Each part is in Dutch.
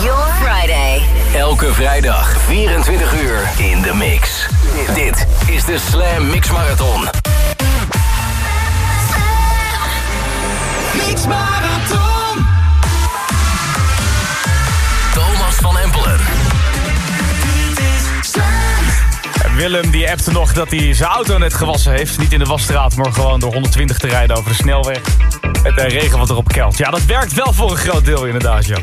your Friday. Elke vrijdag 24 uur in de mix. Dit is de Slam Mix Marathon. Mix Marathon. Thomas van Empelen. Willem die appte nog dat hij zijn auto net gewassen heeft. Niet in de wasstraat, maar gewoon door 120 te rijden over de snelweg. De regen wat erop kelt. Ja, dat werkt wel voor een groot deel inderdaad, ja.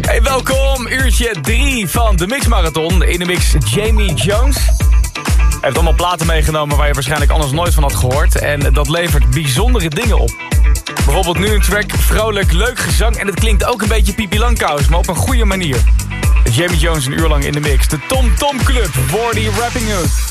Hey, welkom. Uurtje 3 van de Mix Marathon. In de mix Jamie Jones. Hij heeft allemaal platen meegenomen waar je waarschijnlijk anders nooit van had gehoord. En dat levert bijzondere dingen op. Bijvoorbeeld nu een track, vrolijk, leuk gezang. En het klinkt ook een beetje Pipi Langkous, maar op een goede manier. Jamie Jones een uur lang in de mix. De Tom Tom Club, Wardy Rapping Hood.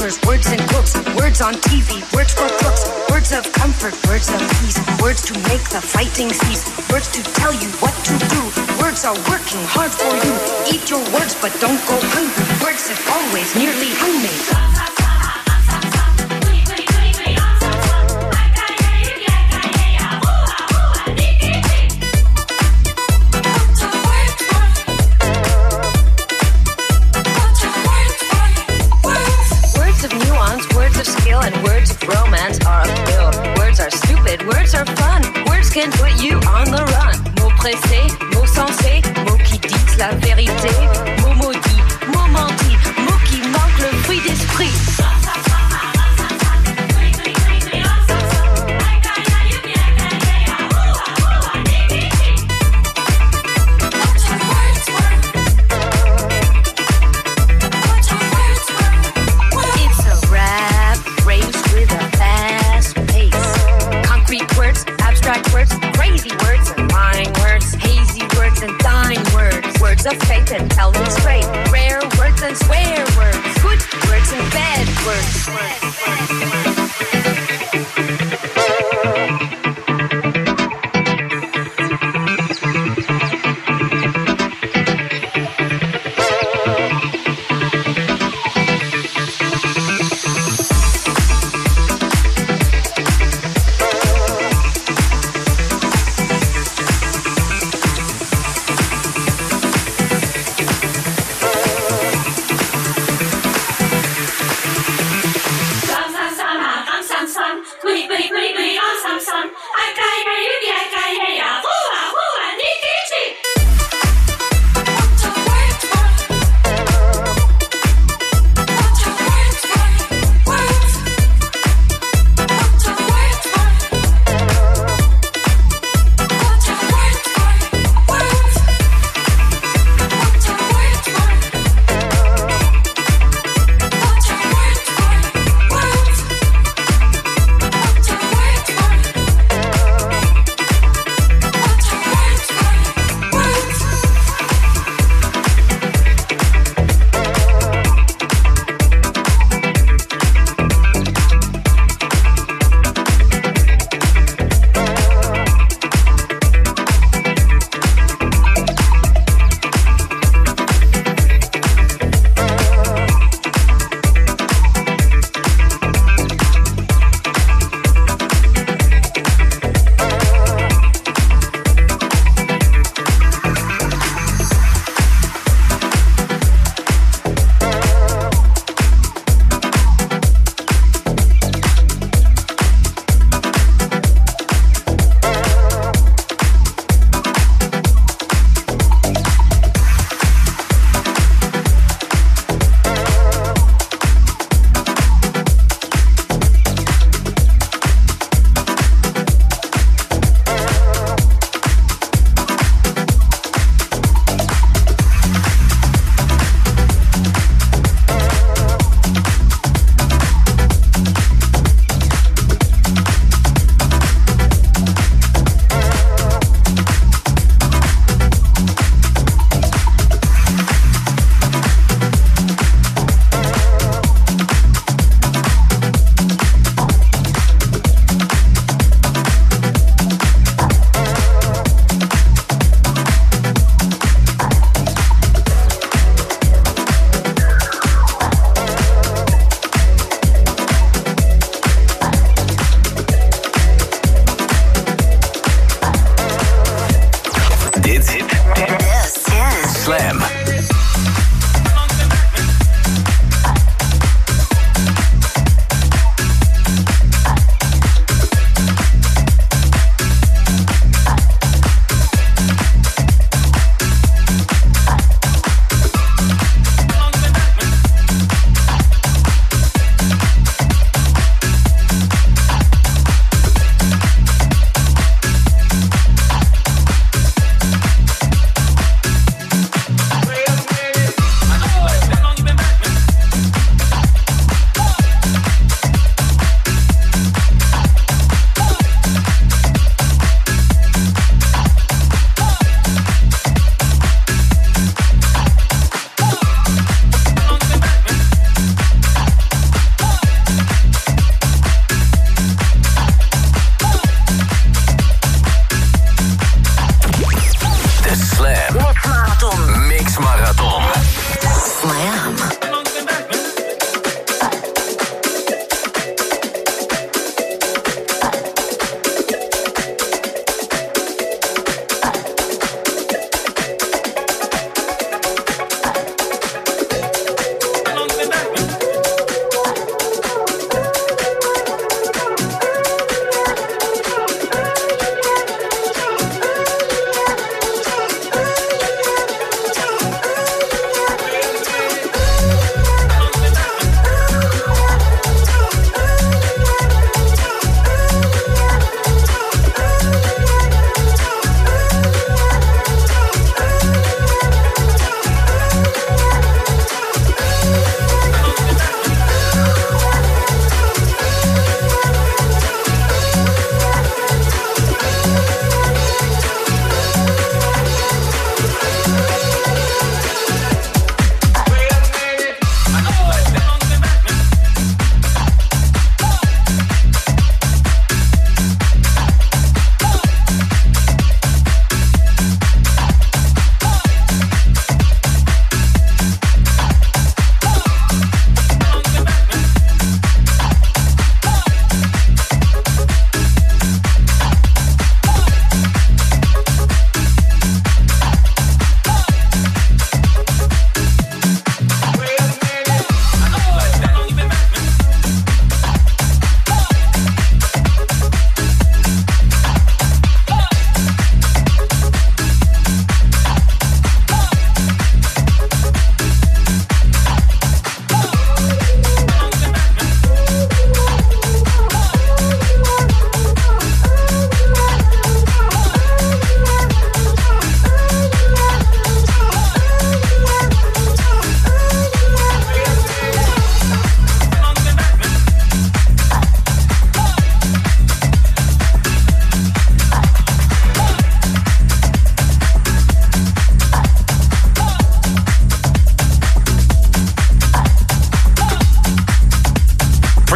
Words in words in books, words on TV, words for crooks, words of comfort, words of peace, words to make the fighting cease, words to tell you what to do. Words are working hard for you. Eat your words, but don't go hungry. Words have always nearly hung some, some. I cry, I cry, I cry, I cry.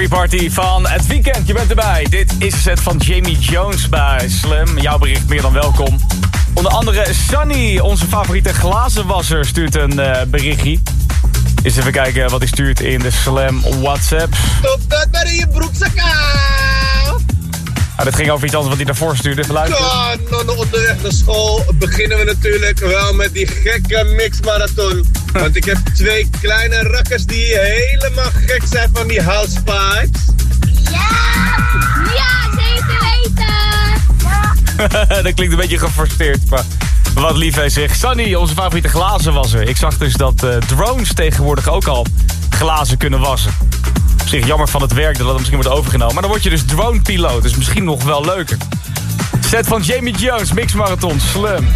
Party van het weekend. Je bent erbij. Dit is de set van Jamie Jones bij Slam. Jouw bericht meer dan welkom. Onder andere Sunny, onze favoriete glazenwasser, stuurt een eh, berichtje. Eens even kijken wat hij stuurt in de Slam WhatsApp. Stop dat in je broekzak aan! Nou, dit ging over iets anders wat hij daarvoor stuurde. Luisteren. Ja, nou, onderweg naar school beginnen we natuurlijk wel met die gekke mixmarathon. Want ik heb twee kleine rakkers die helemaal gek zijn van die housepipes. Ja, zeker weten! dat klinkt een beetje geforceerd, maar wat lief hij zegt. Sunny, onze favoriete glazenwasser. Ik zag dus dat eh, drones tegenwoordig ook al glazen kunnen wassen. Op zich jammer van het werk dat dat misschien wordt overgenomen. Maar dan word je dus drone-piloot, dus misschien nog wel leuker. Set van Jamie Jones, Mix Marathon, Slam.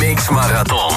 Mix Marathon.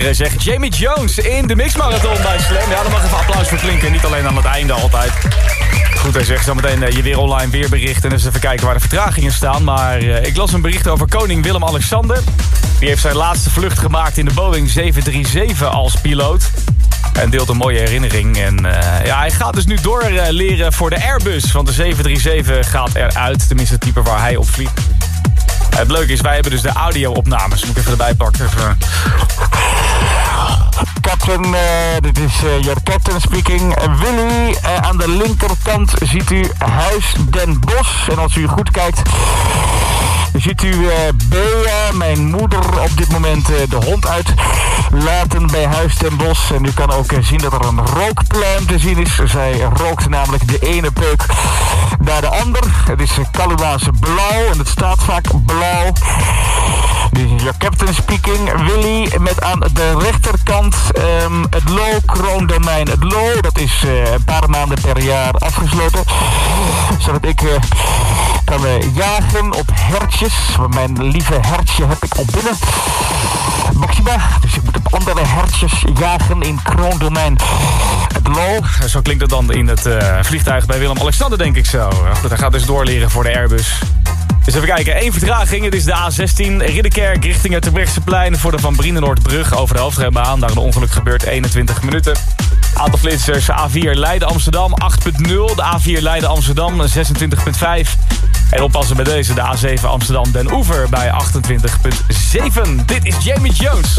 Lekker zeg. Jamie Jones in de mixmarathon bij Slam. Ja, daar mag even applaus voor klinken. Niet alleen aan het einde altijd. Goed, hij zegt zometeen uh, je weer online weerbericht. En eens even kijken waar de vertragingen staan. Maar uh, ik las een bericht over koning Willem-Alexander. Die heeft zijn laatste vlucht gemaakt in de Boeing 737 als piloot. En deelt een mooie herinnering. En uh, ja, hij gaat dus nu door leren voor de Airbus. Want de 737 gaat eruit. Tenminste het type waar hij op vliegt. Het leuke is, wij hebben dus de audio-opnames. Moet ik even erbij pakken. Captain, uh, dit is your captain speaking. Uh, Willy, aan de linkerkant ziet u Huis Den Bosch. En als u goed kijkt, ziet u Bea, mijn moeder, op dit moment de hond uitlaten bij Huis Den Bosch. En u kan ook zien dat er een rookpluim te zien is. Zij rookt namelijk de ene peuk naar de ander. Het is Kaluwaanse blauw en het staat vaak blauw. Dit your captain speaking. Willy met aan de rechterkant um, het Low kroondomein. Het Low, dat is een paar maanden per jaar afgesloten. Zodat ik kan jagen op hertjes. Mijn lieve hertje heb ik op binnen. Maxima. Dus ik moet op andere hertjes jagen in kroondomein. Het Low. Zo klinkt het dan in het vliegtuig bij Willem-Alexander, denk ik zo. Hij gaat dus doorleren voor de Airbus. Dus even kijken, één vertraging. Het is de A16 Ridderkerk richting het Terbrechtseplein... voor de Van Brienenoordbrug over de hoofdrijbaan. Daar een ongeluk gebeurt 21 minuten. Aantal flitsers A4 Leiden-Amsterdam 8.0. De A4 Leiden-Amsterdam 26.5. En oppassen bij deze, de A7 Amsterdam-Den Oever bij 28.7. Dit is Jamie Jones.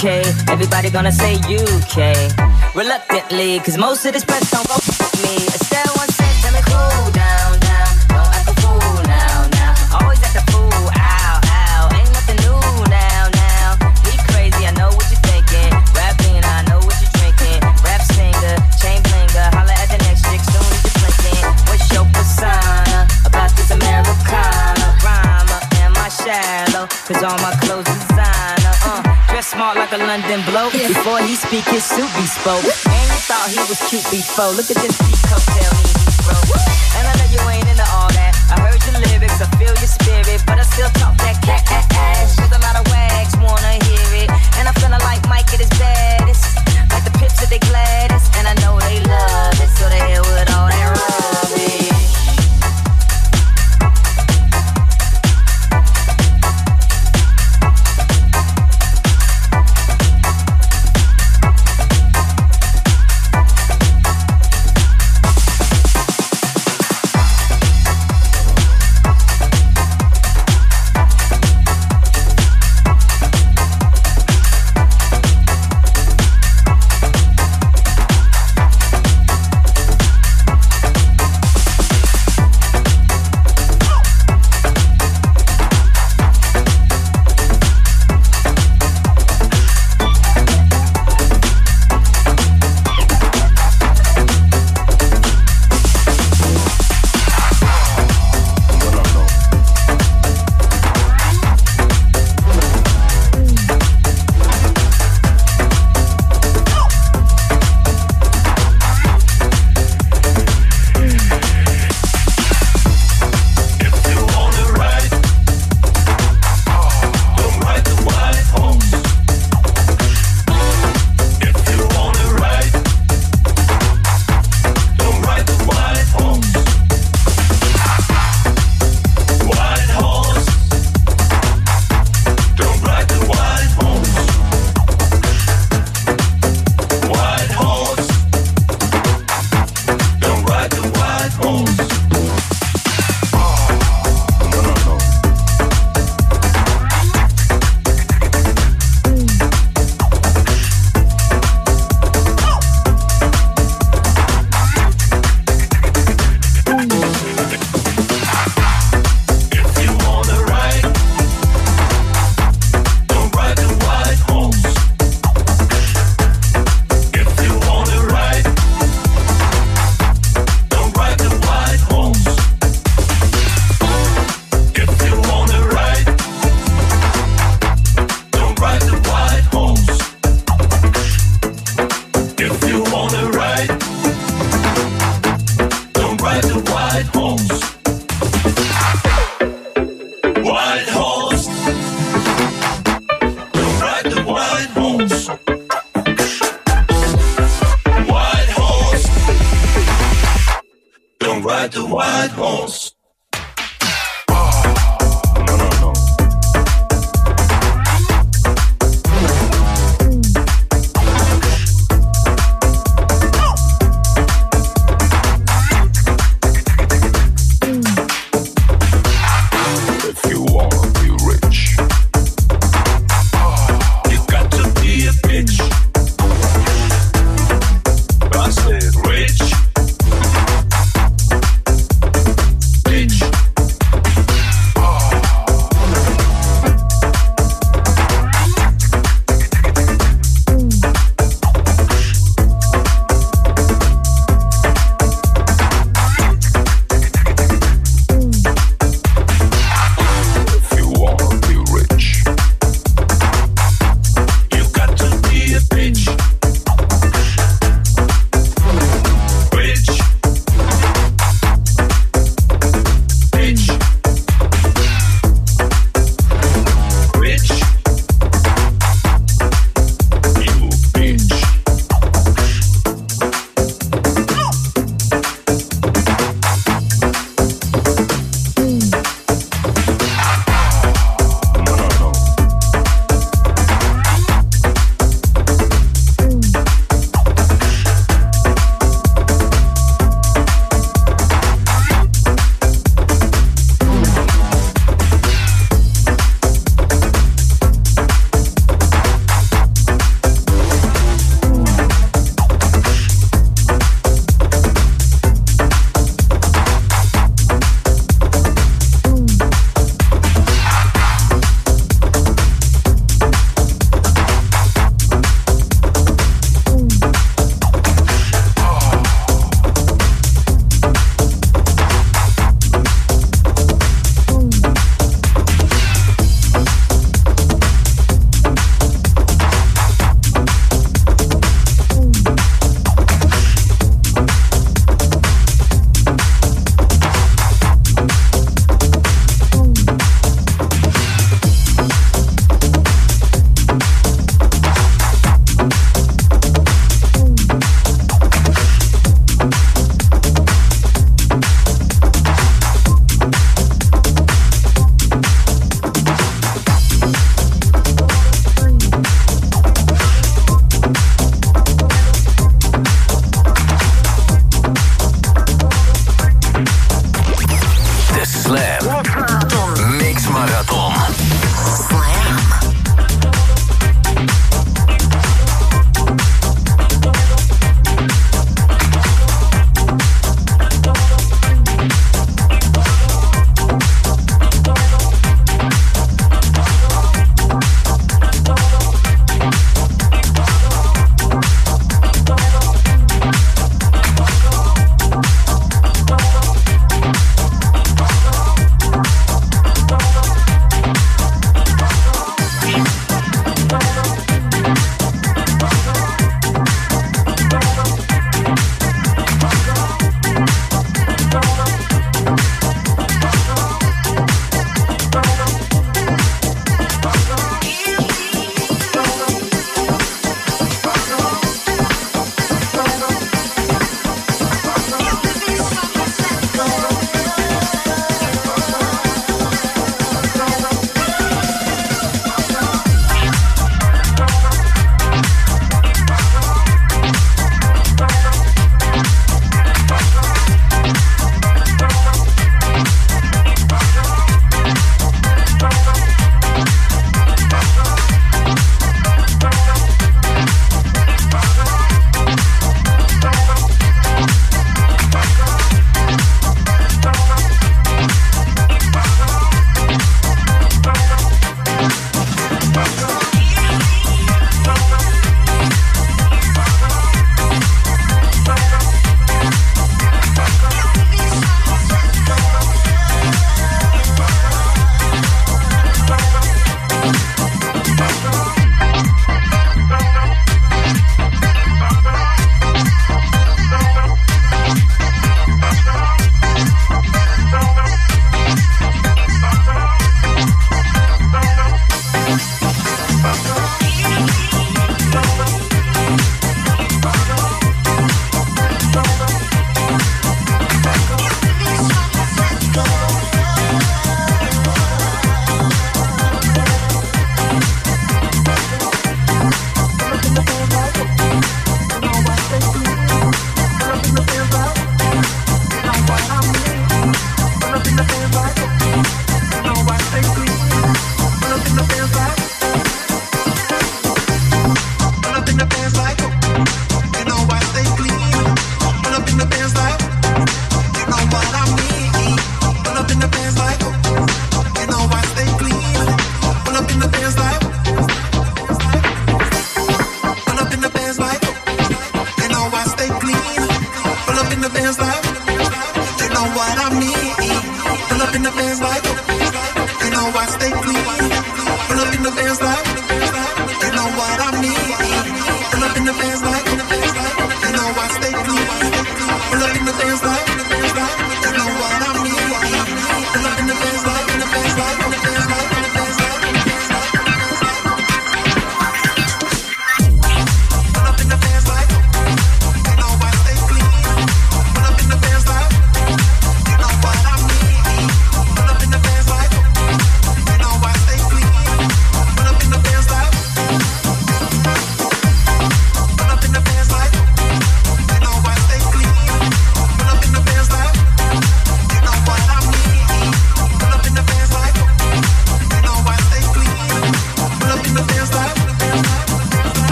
UK? Everybody gonna say UK. Reluctantly, cause most of this press don't go with me. Estelle once smart like a London bloke. Before he speak, his suit be spoke. And you thought he was cute before. Look at this peacoat, tell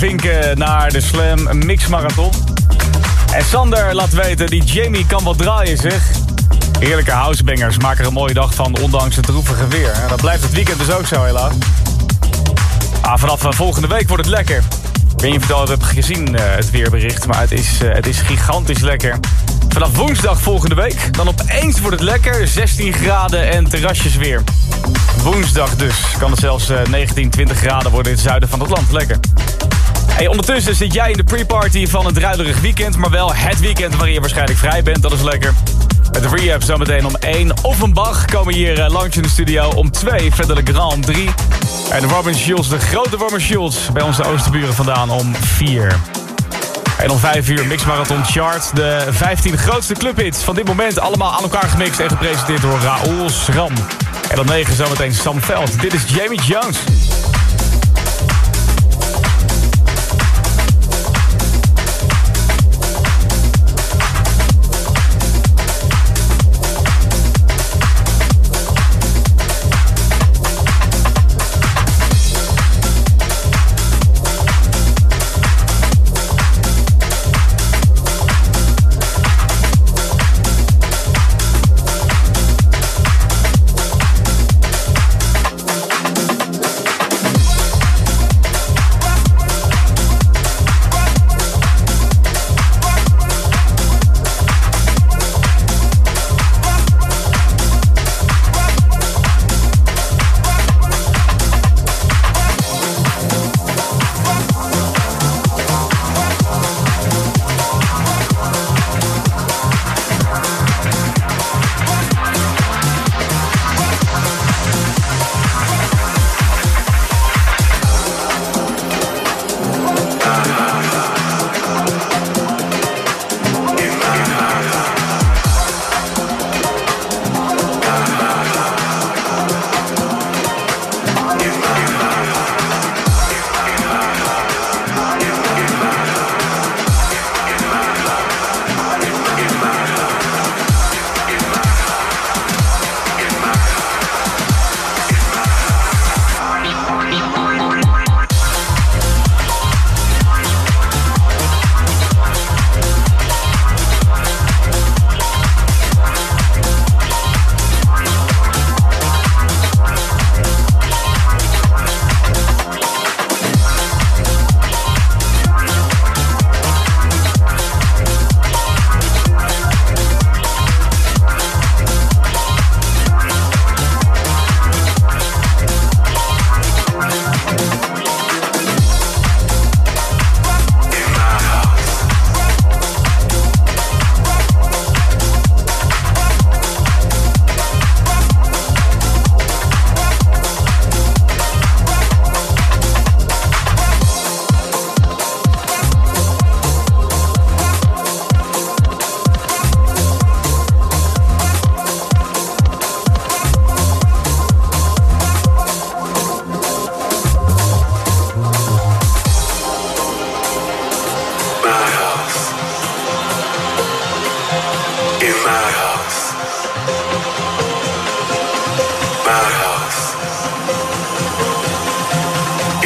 luistervinken naar de Slam Mix Marathon. En Sander laat weten, die Jamie kan wat draaien zeg. Heerlijke housebangers maken er een mooie dag van, ondanks het droevige weer. En dat blijft het weekend dus ook zo helaas. Ah, vanaf eh, volgende week wordt het lekker. Ik weet niet of je het al hebt gezien, eh, het weerbericht, maar het is, eh, het is gigantisch lekker. Vanaf woensdag volgende week, dan opeens wordt het lekker. 16 graden en terrasjes weer. Woensdag dus kan het zelfs eh, 19, 20 graden worden in het zuiden van het land. Lekker. Hey, ondertussen zit jij in de pre-party van een druilerig weekend... maar wel het weekend waarin je waarschijnlijk vrij bent. Dat is lekker. Met de Rehab zometeen om 1. Offenbach komen hier eh, langs in de studio om 2. Verder de Grand om 3. En Robin Schulz, de grote Robin Schulz... bij onze oosterburen vandaan om 4. En om 5 uur Mix Marathon Chart. De 15 grootste clubhits van dit moment. Allemaal aan elkaar gemixt en gepresenteerd door Raoul Schram. En om 9 zometeen Sam Veld. Dit is Jamie Jones.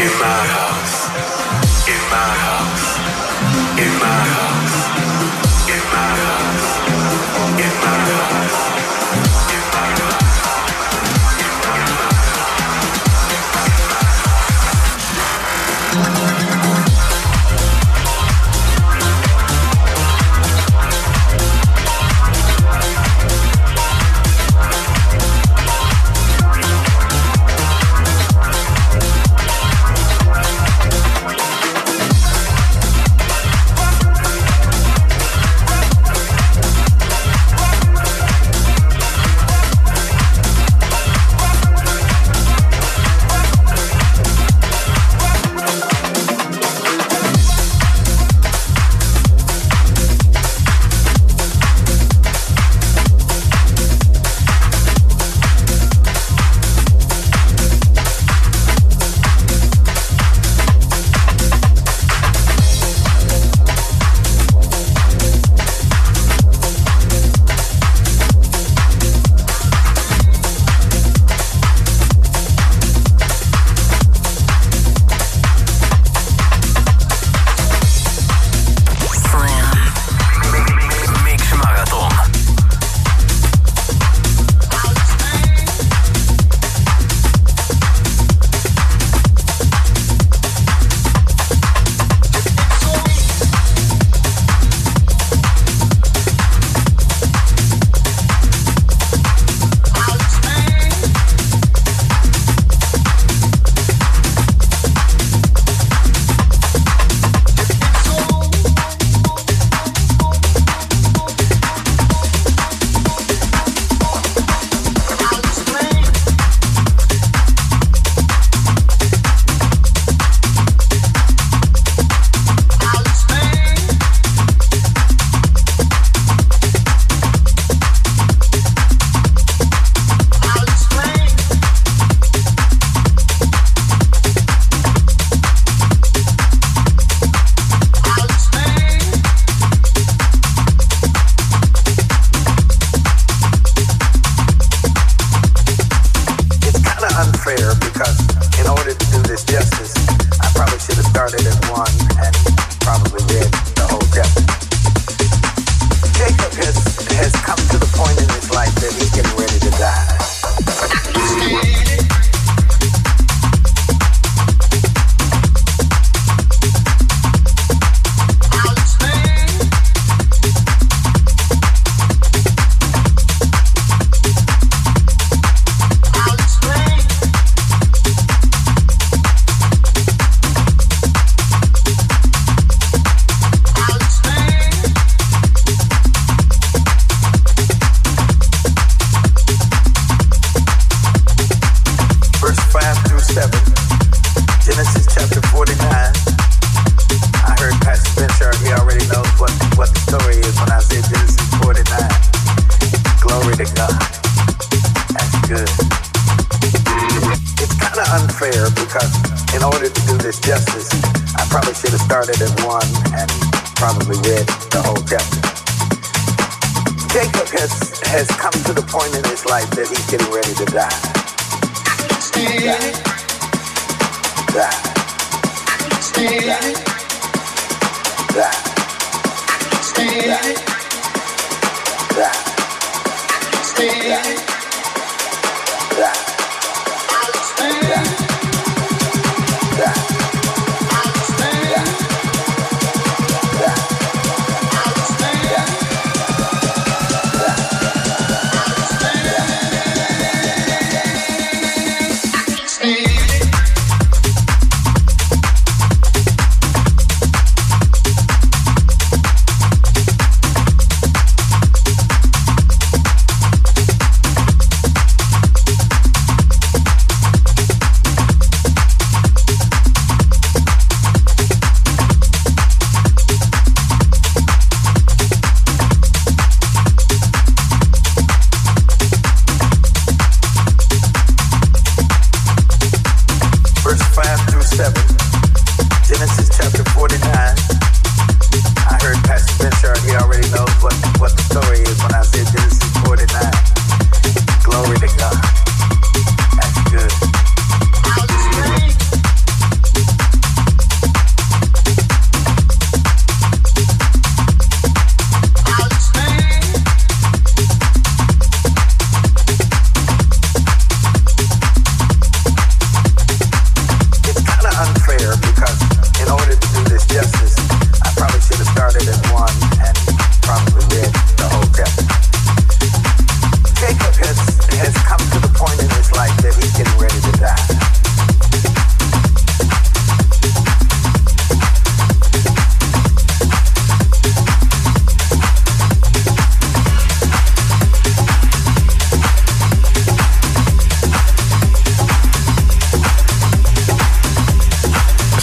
In my house. In my house. In my house.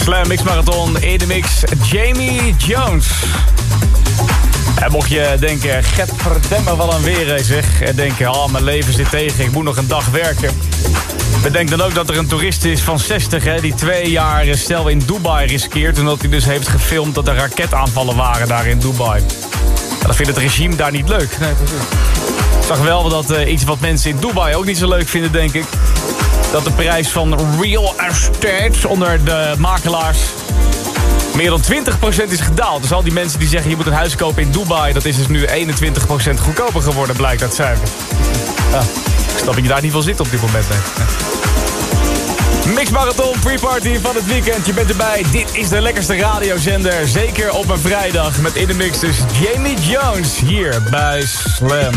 Slam Mix Marathon in de mix Jamie Jones. En mocht je denken, get verdemme wel een weer, hè, zeg. En denken, oh, mijn leven zit tegen, ik moet nog een dag werken. Bedenk dan ook dat er een toerist is van 60, hè, die twee jaar eh, stel in Dubai riskeert... omdat hij dus heeft gefilmd dat er raketaanvallen waren daar in Dubai. Dat vindt het regime daar niet leuk. Nee, precies. Ik zag wel dat eh, iets wat mensen in Dubai ook niet zo leuk vinden, denk ik. Dat de prijs van real estate onder de makelaars meer dan 20% is gedaald. Dus al die mensen die zeggen je moet een huis kopen in Dubai... dat is dus nu 21% goedkoper geworden, blijkt uit cijfers. Ja, ik snap dat je daar niet van zit op dit moment. Nee. Mix Marathon pre-party van het weekend. Je bent erbij. Dit is de lekkerste radiozender. Zeker op een vrijdag met in de mix dus Jamie Jones hier bij Slam.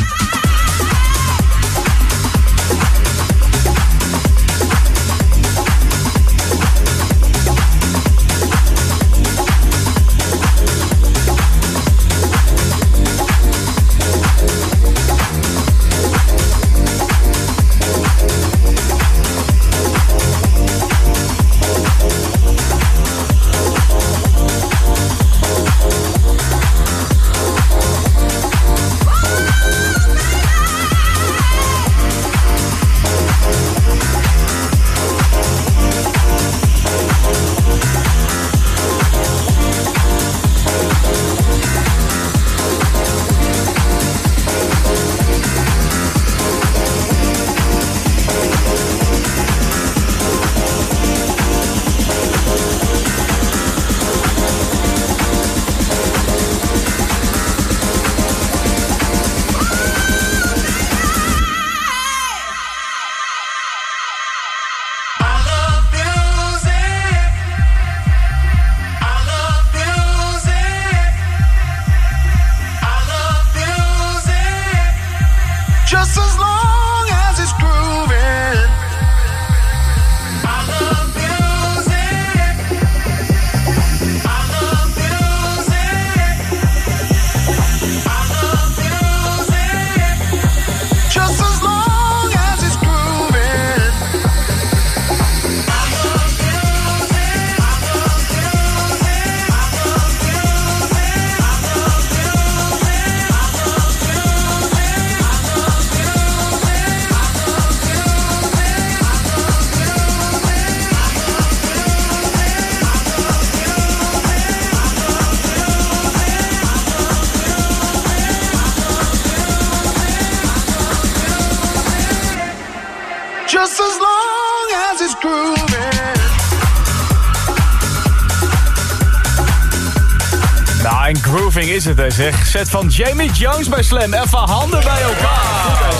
Nou, en grooving is het, hè, zeg. Set van Jamie Jones bij Slam. Even handen bij elkaar.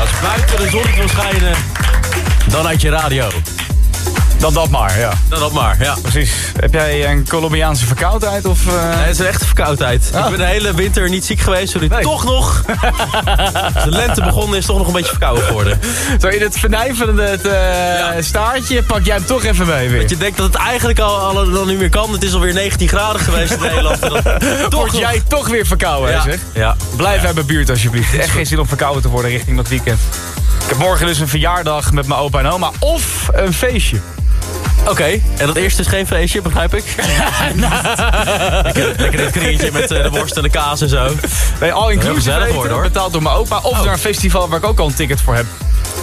Als buiten de zon wil schijnen, dan uit je radio. Dan dat maar, ja. Dan dat maar, ja. Precies. Heb jij een Colombiaanse verkoudheid? Of, eh? Nee, het is een echte verkoudheid. Ik ben de hele winter niet ziek geweest, zodat ik toch nog... De lente begonnen is, toch nog een beetje verkouden geworden. Zo in het vernijvende het, eh, staartje pak jij hem toch even mee weer. Dat je denkt dat het eigenlijk al, al dan niet meer kan. Het is alweer 19 graden geweest in Nederland. Word nog- jij toch weer verkouden, Ja. zeg? Ja. Blijf uit mijn buurt alsjeblieft. Echt geen zin om verkouden te worden richting dat weekend. Ik heb morgen dus een verjaardag met mijn opa en oma. Of een feestje. Oké, en dat eerste is geen feestje, begrijp ik? lekker, lekker dit kringetje met eh, de worst en de kaas en zo. Nee, all inclusive worden, hoor. betaald door mijn opa. Of Oh. naar een festival waar ik ook al een ticket voor heb.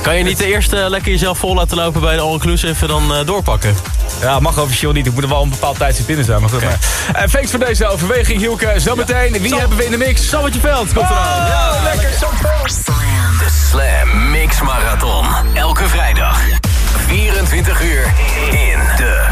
Kan je niet de eerste lekker jezelf vol laten lopen bij de all-inclusive en dan eh, doorpakken? Ja, mag officieel niet. Ik moet er wel een bepaald tijdstip binnen zijn. Maar goed, maar. Eh, thanks voor deze overweging, Hielke. Zometeen, wie Sam- hebben we in de mix? Sammetje Veld komt eraan. Ja, lekker. De Slam Mix Marathon. Elke vrijdag. 24 uur in de.